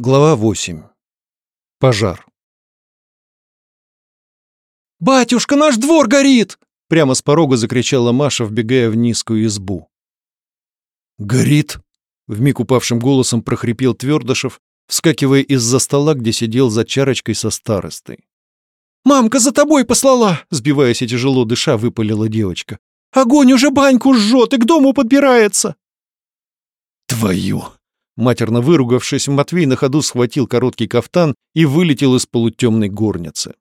Глава 8. Пожар. «Батюшка, наш двор горит!» Прямо с порога закричала Маша, вбегая в низкую избу. «Горит?» — вмиг упавшим голосом прохрипел Твердышев, вскакивая из-за стола, где сидел за чарочкой со старостой. «Мамка за тобой послала!» — сбиваясь и тяжело дыша, выпалила девочка. «Огонь уже баньку жжет и к дому подбирается!» «Твою!» Матерно выругавшись, Матвей на ходу схватил короткий кафтан и вылетел из полутемной горницы.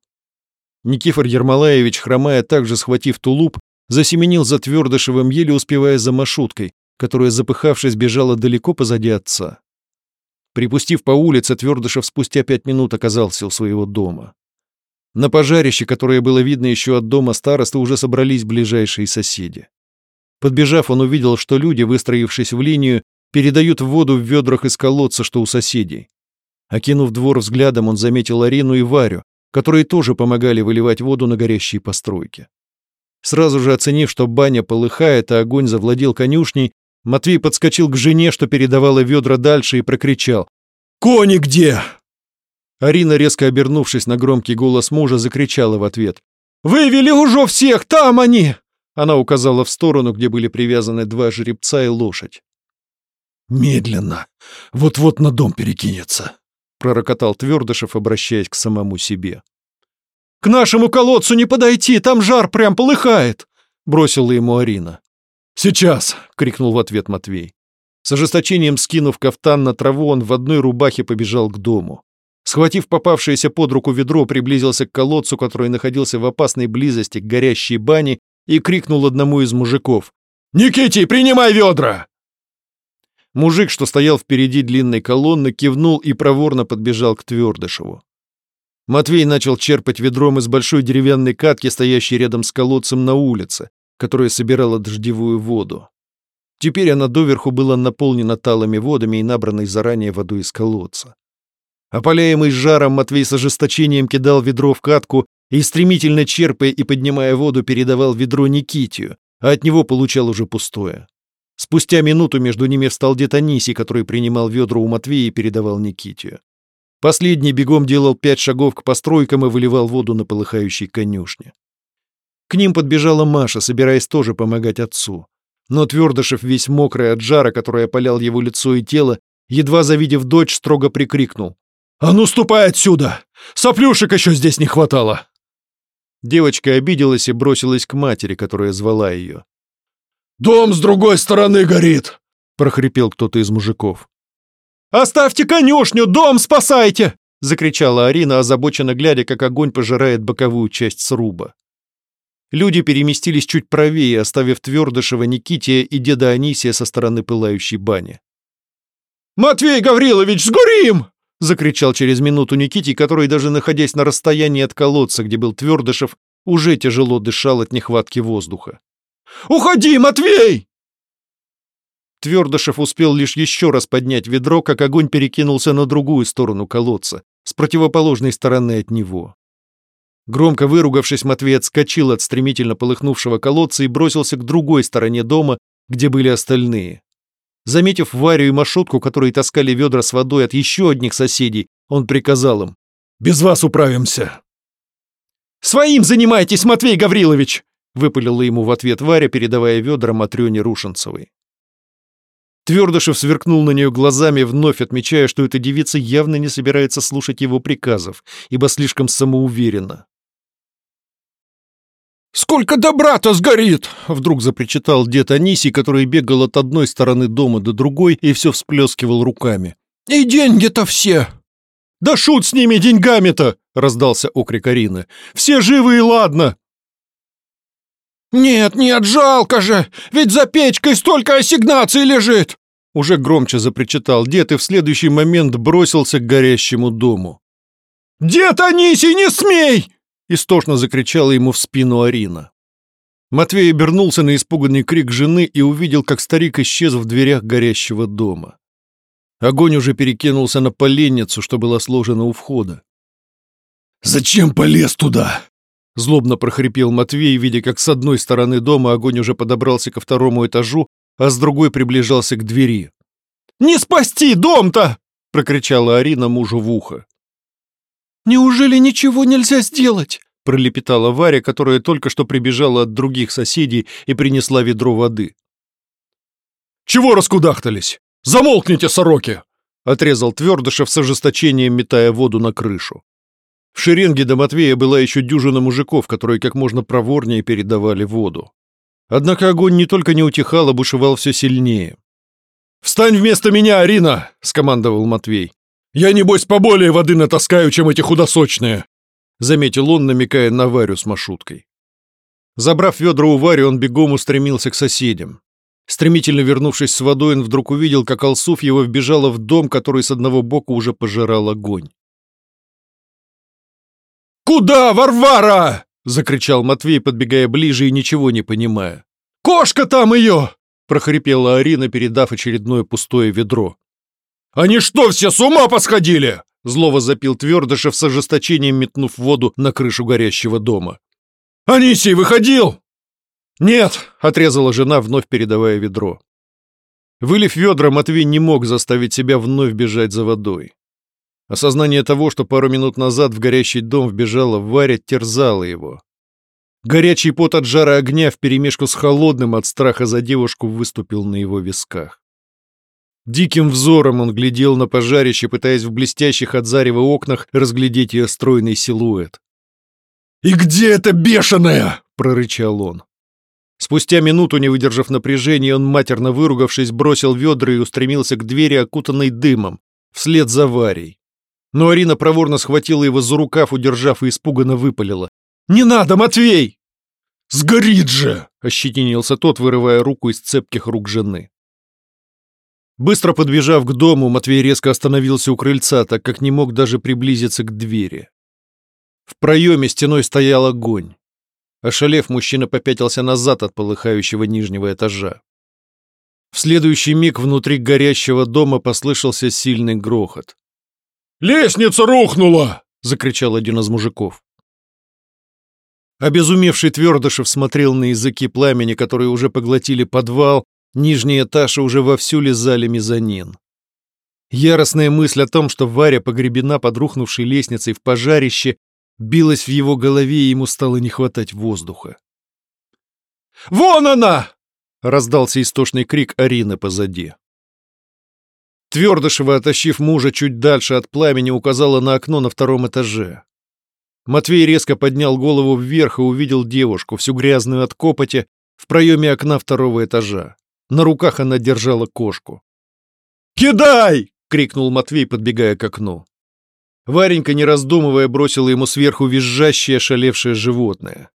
Никифор Ермолаевич, хромая, также схватив тулуп, засеменил за Твердышевым, еле успевая за маршруткой, которая, запыхавшись, бежала далеко позади отца. Припустив по улице, Твердышев спустя пять минут оказался у своего дома. На пожарище, которое было видно еще от дома старосты, уже собрались ближайшие соседи. Подбежав, он увидел, что люди, выстроившись в линию, передают воду в ведрах из колодца, что у соседей. Окинув двор взглядом, он заметил Арину и Варю, которые тоже помогали выливать воду на горящие постройки. Сразу же оценив, что баня полыхает, а огонь завладел конюшней, Матвей подскочил к жене, что передавала ведра дальше, и прокричал «Кони где?» Арина, резко обернувшись на громкий голос мужа, закричала в ответ «Вывели уже всех, там они!» Она указала в сторону, где были привязаны два жеребца и лошадь. «Медленно. Вот-вот на дом перекинется», — пророкотал Твердышев, обращаясь к самому себе. «К нашему колодцу не подойти, там жар прям полыхает!» — бросила ему Арина. «Сейчас!» — крикнул в ответ Матвей. С ожесточением скинув кафтан на траву, он в одной рубахе побежал к дому. Схватив попавшееся под руку ведро, приблизился к колодцу, который находился в опасной близости к горящей бане, и крикнул одному из мужиков. «Никитий, принимай ведра!» Мужик, что стоял впереди длинной колонны, кивнул и проворно подбежал к Твердышеву. Матвей начал черпать ведром из большой деревянной катки, стоящей рядом с колодцем на улице, которая собирала дождевую воду. Теперь она доверху была наполнена талыми водами и набранной заранее водой из колодца. Опаляемый жаром, Матвей с ожесточением кидал ведро в катку и, стремительно черпая и поднимая воду, передавал ведро Никитию, а от него получал уже пустое. Спустя минуту между ними встал дед Анисий, который принимал ведра у Матвея и передавал Никитию. Последний бегом делал пять шагов к постройкам и выливал воду на полыхающей конюшне. К ним подбежала Маша, собираясь тоже помогать отцу. Но Твердышев, весь мокрый от жара, который опалял его лицо и тело, едва завидев дочь, строго прикрикнул. «А ну, ступай отсюда! Соплюшек еще здесь не хватало!» Девочка обиделась и бросилась к матери, которая звала ее. «Дом с другой стороны горит!» — прохрипел кто-то из мужиков. «Оставьте конюшню, дом спасайте!» — закричала Арина, озабоченно глядя, как огонь пожирает боковую часть сруба. Люди переместились чуть правее, оставив Твердышева, Никития и деда Анисия со стороны пылающей бани. «Матвей Гаврилович, сгорим!» — закричал через минуту Никитий, который, даже находясь на расстоянии от колодца, где был Твердышев, уже тяжело дышал от нехватки воздуха. Уходи, Матвей!» Твердышев успел лишь еще раз поднять ведро, как огонь перекинулся на другую сторону колодца, с противоположной стороны от него. Громко выругавшись, Матвей отскочил от стремительно полыхнувшего колодца и бросился к другой стороне дома, где были остальные. Заметив Варю и Машутку, которые таскали ведра с водой от еще одних соседей, он приказал им. «Без вас управимся!» «Своим занимайтесь, Матвей Гаврилович!» Выпалила ему в ответ Варя, передавая ведра Матрёне Рушенцевой. Твердышев сверкнул на нее глазами, вновь отмечая, что эта девица явно не собирается слушать его приказов, ибо слишком самоуверена. «Сколько добра-то сгорит!» — вдруг запричитал дед Анисий, который бегал от одной стороны дома до другой и все всплескивал руками. «И деньги-то все!» «Да шут с ними деньгами-то!» — раздался окрик Арины. «Все живы и ладно!» «Нет, нет, жалко же! Ведь за печкой столько ассигнаций лежит!» Уже громче запричитал дед и в следующий момент бросился к горящему дому. «Дед Анисий, не смей!» Истошно закричала ему в спину Арина. Матвей обернулся на испуганный крик жены и увидел, как старик исчез в дверях горящего дома. Огонь уже перекинулся на поленницу, что была сложена у входа. «Зачем полез туда?» Злобно прохрипел Матвей, видя, как с одной стороны дома огонь уже подобрался ко второму этажу, а с другой приближался к двери. «Не спасти дом-то!» — прокричала Арина мужу в ухо. «Неужели ничего нельзя сделать?» — пролепетала Варя, которая только что прибежала от других соседей и принесла ведро воды. «Чего раскудахтались? Замолкните, сороки!» — отрезал Твердышев с ожесточением, метая воду на крышу. В шеренге до Матвея была еще дюжина мужиков, которые как можно проворнее передавали воду. Однако огонь не только не утихал, а бушевал все сильнее. «Встань вместо меня, Арина!» — скомандовал Матвей. «Я, небось, поболее воды натаскаю, чем эти худосочные!» — заметил он, намекая на Варю с маршруткой. Забрав ведра у Вари, он бегом устремился к соседям. Стремительно вернувшись с водой, он вдруг увидел, как Алсуф его вбежала в дом, который с одного бока уже пожирал огонь. «Куда, Варвара?» — закричал Матвей, подбегая ближе и ничего не понимая. «Кошка там ее!» — прохрипела Арина, передав очередное пустое ведро. «Они что, все с ума посходили?» — зло возопил Твердышев с ожесточением, метнув воду на крышу горящего дома. «Анисий выходил?» «Нет», — отрезала жена, вновь передавая ведро. Вылив ведра, Матвей не мог заставить себя вновь бежать за водой. Осознание того, что пару минут назад в горящий дом вбежала Варя, терзало его. Горячий пот от жара огня вперемешку с холодным от страха за девушку выступил на его висках. Диким взором он глядел на пожарище, пытаясь в блестящих от зарева окнах разглядеть ее стройный силуэт. «И где эта бешеная?» — прорычал он. Спустя минуту, не выдержав напряжения, он, матерно выругавшись, бросил ведра и устремился к двери, окутанной дымом, вслед за Варей. Но Арина проворно схватила его за рукав, удержав и испуганно выпалила. «Не надо, Матвей!» «Сгорит же!» — ощетинился тот, вырывая руку из цепких рук жены. Быстро подбежав к дому, Матвей резко остановился у крыльца, так как не мог даже приблизиться к двери. В проеме стеной стоял огонь. Ошалев, мужчина попятился назад от полыхающего нижнего этажа. В следующий миг внутри горящего дома послышался сильный грохот. «Лестница рухнула!» — закричал один из мужиков. Обезумевший Твердышев смотрел на языки пламени, которые уже поглотили подвал, нижний этаж и уже вовсю лизали мезонин. Яростная мысль о том, что Варя погребена под рухнувшей лестницей в пожарище, билась в его голове, и ему стало не хватать воздуха. «Вон она!» — раздался истошный крик Арины позади. Твердышева, оттащив мужа чуть дальше от пламени, указала на окно на втором этаже. Матвей резко поднял голову вверх и увидел девушку, всю грязную от копоти, в проеме окна второго этажа. На руках она держала кошку. «Кидай!» — крикнул Матвей, подбегая к окну. Варенька, не раздумывая, бросила ему сверху визжащее, шалевшее животное.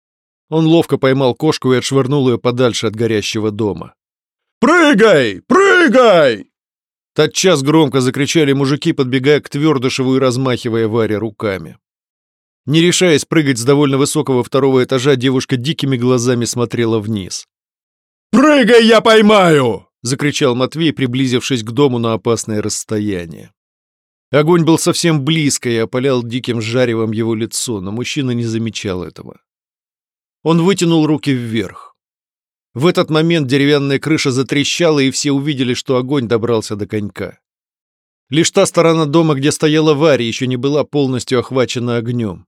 Он ловко поймал кошку и отшвырнул ее подальше от горящего дома. «Прыгай! Прыгай!» Тотчас громко закричали мужики, подбегая к Твердышеву и размахивая Варе руками. Не решаясь прыгать с довольно высокого второго этажа, девушка дикими глазами смотрела вниз. «Прыгай, я поймаю!» — закричал Матвей, приблизившись к дому на опасное расстояние. Огонь был совсем близко и опалял диким жаревом его лицо, но мужчина не замечал этого. Он вытянул руки вверх. В этот момент деревянная крыша затрещала, и все увидели, что огонь добрался до конька. Лишь та сторона дома, где стояла Варя, еще не была полностью охвачена огнем.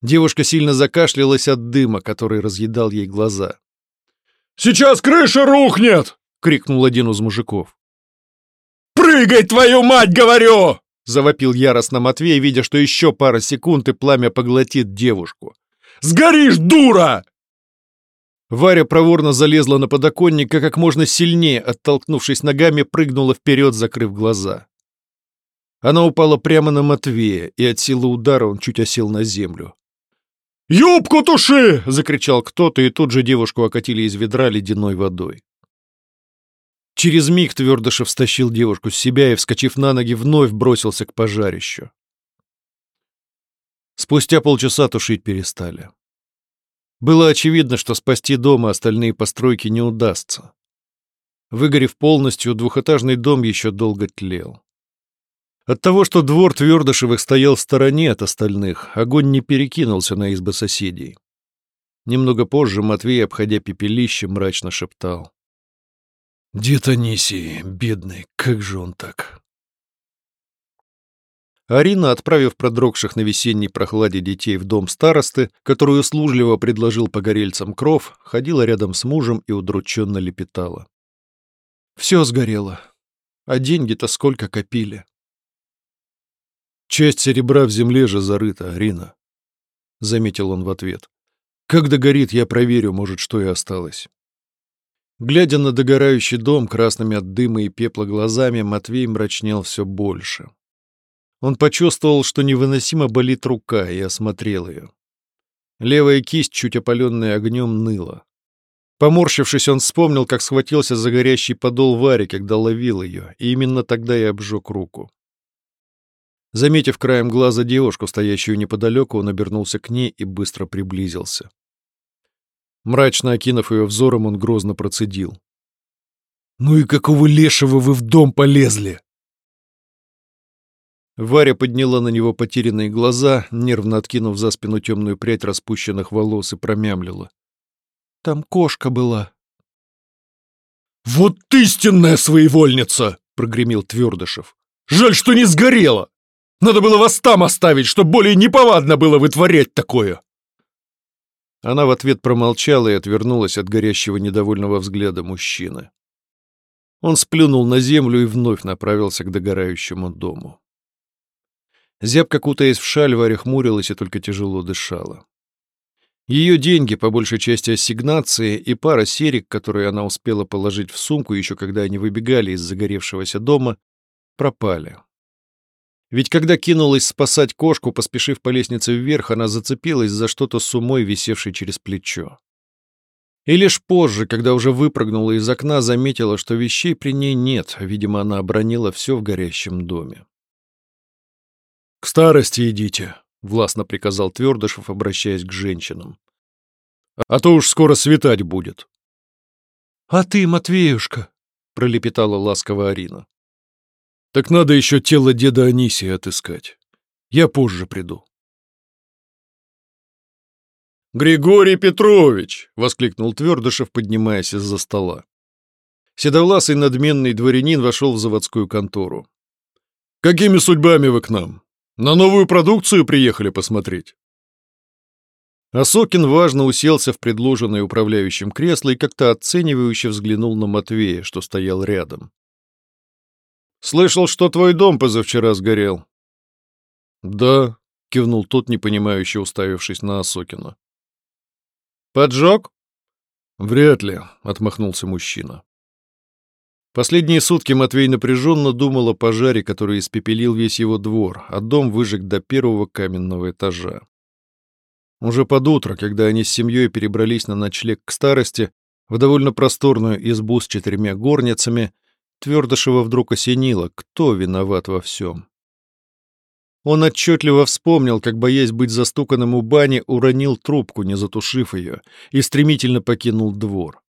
Девушка сильно закашлялась от дыма, который разъедал ей глаза. «Сейчас крыша рухнет!» — крикнул один из мужиков. «Прыгай, твою мать, говорю!» — завопил яростно Матвей, видя, что еще пара секунд и пламя поглотит девушку. «Сгоришь, дура!» Варя проворно залезла на подоконник и как можно сильнее, оттолкнувшись ногами, прыгнула вперед, закрыв глаза. Она упала прямо на Матвея, и от силы удара он чуть осел на землю. «Юбку туши!» — закричал кто-то, и тут же девушку окатили из ведра ледяной водой. Через миг Твердышев стащил девушку с себя и, вскочив на ноги, вновь бросился к пожарищу. Спустя полчаса тушить перестали. Было очевидно, что спасти дом и остальные постройки не удастся. Выгорев полностью, двухэтажный дом еще долго тлел. От того, что двор Твердышевых стоял в стороне от остальных, огонь не перекинулся на избы соседей. Немного позже Матвей, обходя пепелище, мрачно шептал. Дед Анисий, бедный, как же он так? Арина, отправив продрогших на весенней прохладе детей в дом старосты, который услужливо предложил погорельцам кров, ходила рядом с мужем и удрученно лепетала. «Все сгорело. А деньги-то сколько копили?» «Часть серебра в земле же зарыта, Арина», — заметил он в ответ. «Как догорит, я проверю, может, что и осталось». Глядя на догорающий дом красными от дыма и пепла глазами, Матвей мрачнел все больше. Он почувствовал, что невыносимо болит рука, и осмотрел ее. Левая кисть, чуть опаленная огнем, ныла. Поморщившись, он вспомнил, как схватился за горящий подол Вари, когда ловил ее, и именно тогда и обжег руку. Заметив краем глаза девушку, стоящую неподалеку, он обернулся к ней и быстро приблизился. Мрачно окинув ее взором, он грозно процедил. «Ну и какого лешего вы в дом полезли?» Варя подняла на него потерянные глаза, нервно откинув за спину темную прядь распущенных волос и промямлила. «Там кошка была». «Вот истинная своевольница!» — прогремел Твердышев. «Жаль, что не сгорела! Надо было вас там оставить, чтобы более неповадно было вытворять такое!» Она в ответ промолчала и отвернулась от горящего недовольного взгляда мужчины. Он сплюнул на землю и вновь направился к догорающему дому. Зябко кутаясь в шаль, Варя хмурилась и только тяжело дышала. Ее деньги, по большей части ассигнации, и пара серик, которые она успела положить в сумку еще когда они выбегали из загоревшегося дома, пропали. Ведь когда кинулась спасать кошку, поспешив по лестнице вверх, она зацепилась за что-то с умой, висевшей через плечо. И лишь позже, когда уже выпрыгнула из окна, заметила, что вещей при ней нет, видимо, она обронила все в горящем доме. «К старости идите», — властно приказал Твердышев, обращаясь к женщинам. «А то уж скоро светать будет». «А ты, Матвеюшка», — пролепетала ласково Арина. «Так надо еще тело деда Анисия отыскать. Я позже приду». «Григорий Петрович!» — воскликнул Твердышев, поднимаясь из-за стола. Седовласый надменный дворянин вошел в заводскую контору. «Какими судьбами вы к нам?» На новую продукцию приехали посмотреть?» Осокин важно уселся в предложенное управляющим кресло и как-то оценивающе взглянул на Матвея, что стоял рядом. «Слышал, что твой дом позавчера сгорел». «Да», — кивнул тот, непонимающе уставившись на Осокина. «Поджог?» «Вряд ли», — отмахнулся мужчина. Последние сутки Матвей напряженно думал о пожаре, который испепелил весь его двор, а дом выжег до первого каменного этажа. Уже под утро, когда они с семьей перебрались на ночлег к старости, в довольно просторную избу с четырьмя горницами, Твердышева вдруг осенило, кто виноват во всем. Он отчетливо вспомнил, как, боясь быть застуканным у бани, уронил трубку, не затушив ее, и стремительно покинул двор.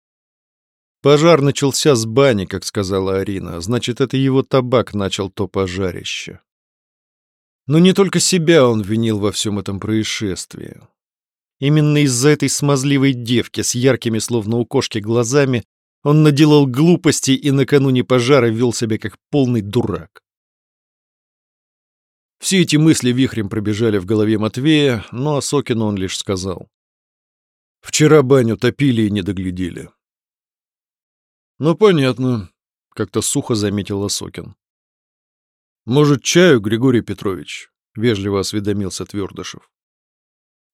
Пожар начался с бани, как сказала Арина. Значит, это его табак начал то пожарище. Но не только себя он винил во всем этом происшествии. Именно из-за этой смазливой девки с яркими, словно у кошки, глазами он наделал глупости и накануне пожара вел себя как полный дурак. Все эти мысли вихрем пробежали в голове Матвея, но Осокину он лишь сказал. «Вчера баню топили и не доглядели. «Ну, понятно», — как-то сухо заметил Осокин. «Может, чаю, Григорий Петрович?» — вежливо осведомился Твердышев.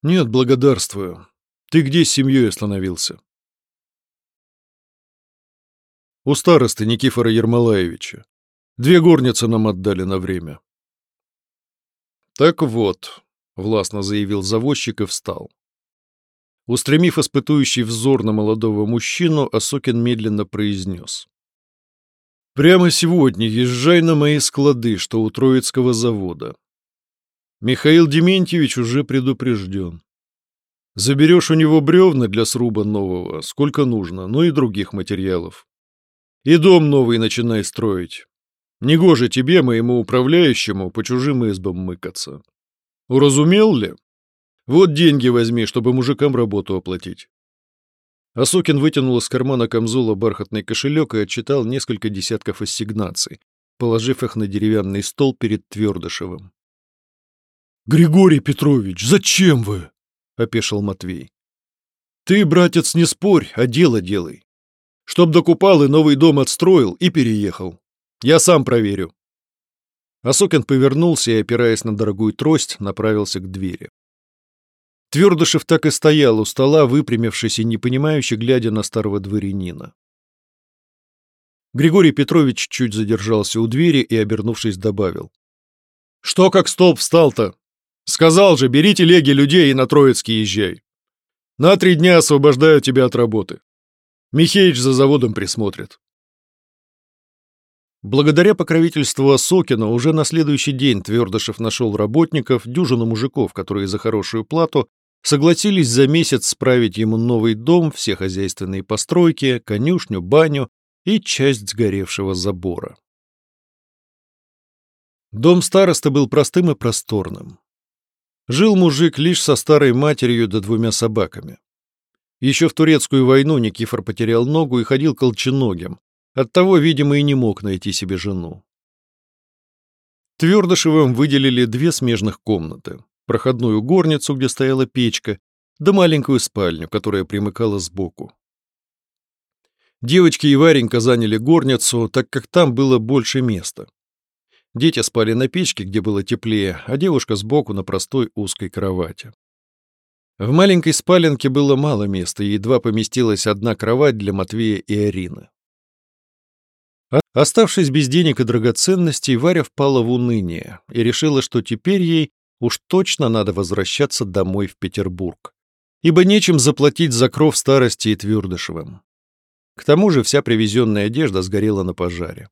«Нет, благодарствую. Ты где с семьей остановился?» «У старосты Никифора Ермолаевича. Две горницы нам отдали на время». «Так вот», — властно заявил заводчик и встал. Устремив испытующий взор на молодого мужчину, Осокин медленно произнес. «Прямо сегодня езжай на мои склады, что у Троицкого завода. Михаил Дементьевич уже предупрежден. Заберешь у него бревна для сруба нового, сколько нужно, ну и других материалов. И дом новый начинай строить. Негоже тебе, моему управляющему, по чужим избам мыкаться. Уразумел ли?» Вот деньги возьми, чтобы мужикам работу оплатить. Асукин вытянул из кармана камзола бархатный кошелек и отчитал несколько десятков ассигнаций, положив их на деревянный стол перед Твердышевым. «Григорий Петрович, зачем вы?» — опешил Матвей. «Ты, братец, не спорь, а дело делай. Чтоб докупал и новый дом отстроил и переехал. Я сам проверю». Осокин повернулся и, опираясь на дорогую трость, направился к двери. Твердышев так и стоял у стола, выпрямившись и непонимающе глядя на старого дворянина. Григорий Петрович чуть задержался у двери и, обернувшись, добавил. «Что как столб встал-то? Сказал же, бери телеги людей и на Троицкий езжай. На три дня освобождаю тебя от работы. Михеич за заводом присмотрит». Благодаря покровительству Осокина уже на следующий день Твердышев нашел работников, дюжину мужиков, которые за хорошую плату согласились за месяц справить ему новый дом, все хозяйственные постройки, конюшню, баню и часть сгоревшего забора. Дом староста был простым и просторным. Жил мужик лишь со старой матерью да двумя собаками. Еще в турецкую войну Никифор потерял ногу и ходил колченогим, оттого, видимо, и не мог найти себе жену. Твердышевым выделили две смежных комнаты, проходную горницу, где стояла печка, да маленькую спальню, которая примыкала сбоку. Девочки и Варенька заняли горницу, так как там было больше места. Дети спали на печке, где было теплее, а девушка сбоку на простой узкой кровати. В маленькой спаленке было мало места, и едва поместилась одна кровать для Матвея и Арины. Оставшись без денег и драгоценностей, Варя впала в уныние и решила, что теперь ей уж точно надо возвращаться домой в Петербург, ибо нечем заплатить за кров старости и Твердышевым. К тому же вся привезенная одежда сгорела на пожаре.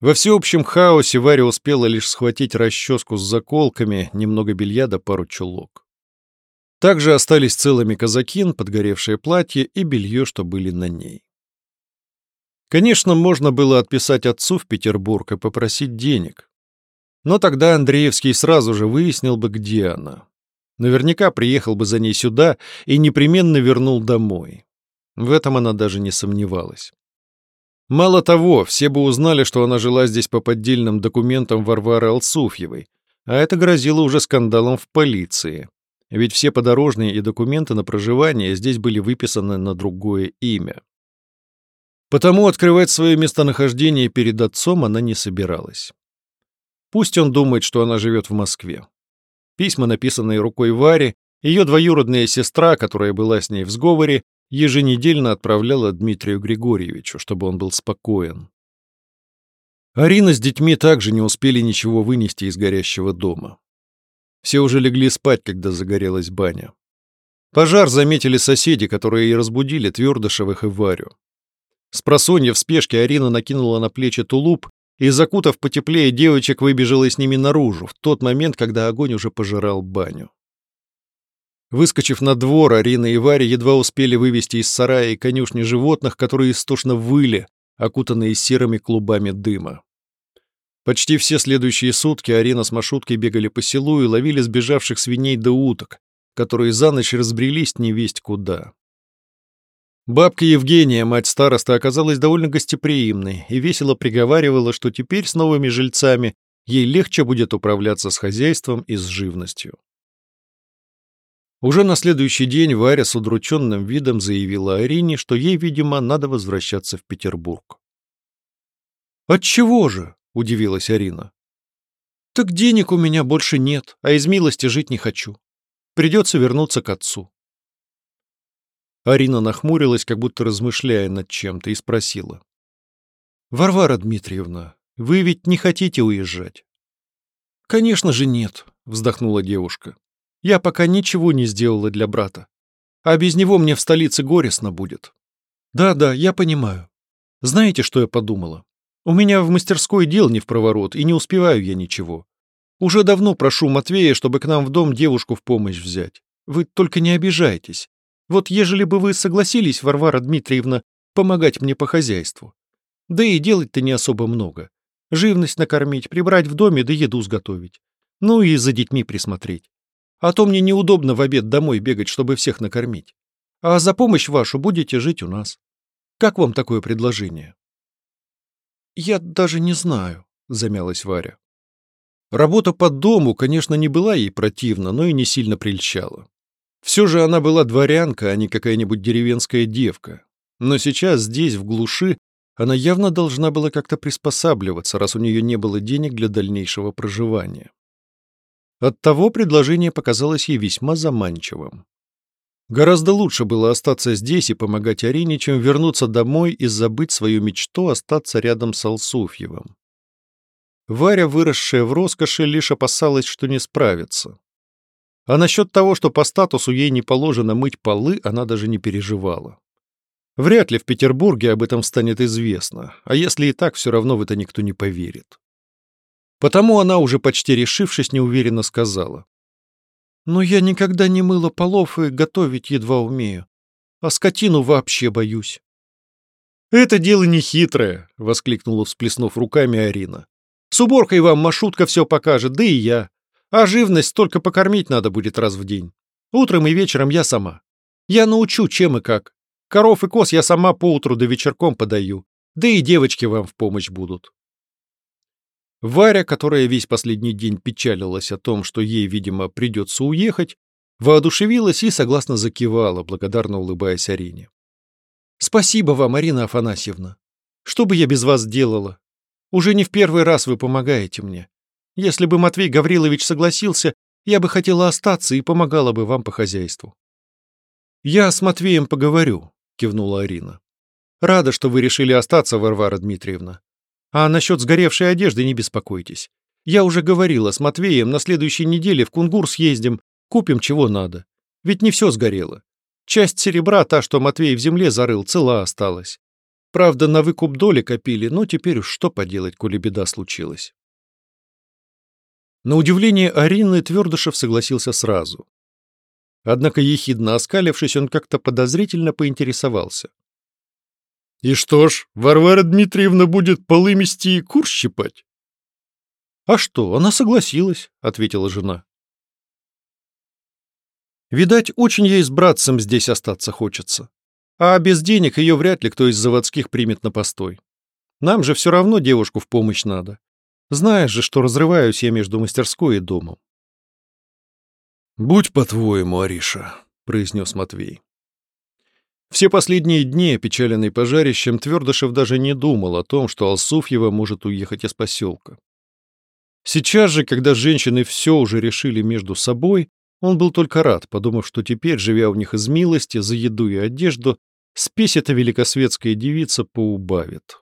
Во всеобщем хаосе Варя успела лишь схватить расческу с заколками, немного белья да пару чулок. Также остались целыми казакин, подгоревшее платье и белье, что были на ней. Конечно, можно было отписать отцу в Петербург и попросить денег. Но тогда Андреевский сразу же выяснил бы, где она. Наверняка приехал бы за ней сюда и непременно вернул домой. В этом она даже не сомневалась. Мало того, все бы узнали, что она жила здесь по поддельным документам Варвары Алсуфьевой, а это грозило уже скандалом в полиции. Ведь все подорожные и документы на проживание здесь были выписаны на другое имя. Потому открывать свое местонахождение перед отцом она не собиралась. Пусть он думает, что она живет в Москве. Письма, написанные рукой Вари, ее двоюродная сестра, которая была с ней в сговоре, еженедельно отправляла Дмитрию Григорьевичу, чтобы он был спокоен. Арина с детьми также не успели ничего вынести из горящего дома. Все уже легли спать, когда загорелась баня. Пожар заметили соседи, которые и разбудили Твердышевых и Варю. С просонья в спешке Арина накинула на плечи тулуп и, закутав потеплее, девочек выбежала с ними наружу, в тот момент, когда огонь уже пожирал баню. Выскочив на двор, Арина и Варя едва успели вывести из сарая и конюшни животных, которые истошно выли, окутанные серыми клубами дыма. Почти все следующие сутки Арина с Машуткой бегали по селу и ловили сбежавших свиней да уток, которые за ночь разбрелись невесть куда. Бабка Евгения, мать староста, оказалась довольно гостеприимной и весело приговаривала, что теперь с новыми жильцами ей легче будет управляться с хозяйством и с живностью. Уже на следующий день Варя с удрученным видом заявила Арине, что ей, видимо, надо возвращаться в Петербург. «Отчего же?» — удивилась Арина. «Так денег у меня больше нет, а из милости жить не хочу. Придется вернуться к отцу». Арина нахмурилась, как будто размышляя над чем-то, и спросила. «Варвара Дмитриевна, вы ведь не хотите уезжать?» «Конечно же нет», — вздохнула девушка. Я пока ничего не сделала для брата. А без него мне в столице горестно будет. Да-да, я понимаю. Знаете, что я подумала? У меня в мастерской дел не в проворот, и не успеваю я ничего. Уже давно прошу Матвея, чтобы к нам в дом девушку в помощь взять. Вы только не обижайтесь. Вот ежели бы вы согласились, Варвара Дмитриевна, помогать мне по хозяйству. Да и делать-то не особо много. Живность накормить, прибрать в доме, да еду сготовить. Ну и за детьми присмотреть. А то мне неудобно в обед домой бегать, чтобы всех накормить. А за помощь вашу будете жить у нас. Как вам такое предложение?» «Я даже не знаю», — замялась Варя. Работа по дому, конечно, не была ей противна, но и не сильно прельщала. Все же она была дворянка, а не какая-нибудь деревенская девка. Но сейчас здесь, в глуши, она явно должна была как-то приспосабливаться, раз у нее не было денег для дальнейшего проживания. Оттого предложение показалось ей весьма заманчивым. Гораздо лучше было остаться здесь и помогать Арине, чем вернуться домой и забыть свою мечту остаться рядом с Алсуфьевым. Варя, выросшая в роскоши, лишь опасалась, что не справится. А насчет того, что по статусу ей не положено мыть полы, она даже не переживала. Вряд ли в Петербурге об этом станет известно, а если и так, все равно в это никто не поверит. Потому она, уже почти решившись, неуверенно сказала. «Но я никогда не мыла полов и готовить едва умею, а скотину вообще боюсь». «Это дело не хитрое», — воскликнула, всплеснув руками Арина. С уборкой вам Машутка все покажет, да и я. А живность только покормить надо будет раз в день. Утром и вечером я сама. Я научу, чем и как. Коров и коз я сама по утру до вечерком подаю. Да и девочки вам в помощь будут. Варя, которая весь последний день печалилась о том, что ей, видимо, придется уехать, воодушевилась и согласно закивала, благодарно улыбаясь Арине. «Спасибо вам, Арина Афанасьевна. Что бы я без вас делала? Уже не в первый раз вы помогаете мне. Если бы Матвей Гаврилович согласился, я бы хотела остаться и помогала бы вам по хозяйству». «Я с Матвеем поговорю», — кивнула Арина. «Рада, что вы решили остаться, Варвара Дмитриевна. А насчет сгоревшей одежды не беспокойтесь. Я уже говорила с Матвеем, на следующей неделе в Кунгур съездим, купим чего надо. Ведь не все сгорело. Часть серебра, та, что Матвей в земле зарыл, цела осталась. Правда, на выкуп доли копили, но теперь уж что поделать, коли беда случилась. На удивление Арины Твердышев согласился сразу. Однако, ехидно оскалившись, он как-то подозрительно поинтересовался. «И что ж, Варвара Дмитриевна будет полы мести и кур щипать?» «А что, она согласилась», — ответила жена. «Видать, очень ей с братцем здесь остаться хочется. А без денег ее вряд ли кто из заводских примет на постой. Нам же все равно девушку в помощь надо. Знаешь же, что разрываюсь я между мастерской и домом. «Будь по-твоему, Ариша», — произнес Матвей. Все последние дни, опечаленный пожарищем, Твердышев даже не думал о том, что Алсуфьева может уехать из поселка. Сейчас же, когда женщины все уже решили между собой, он был только рад, подумав, что теперь, живя у них из милости, за еду и одежду, Спесь эта великосветская девица поубавит.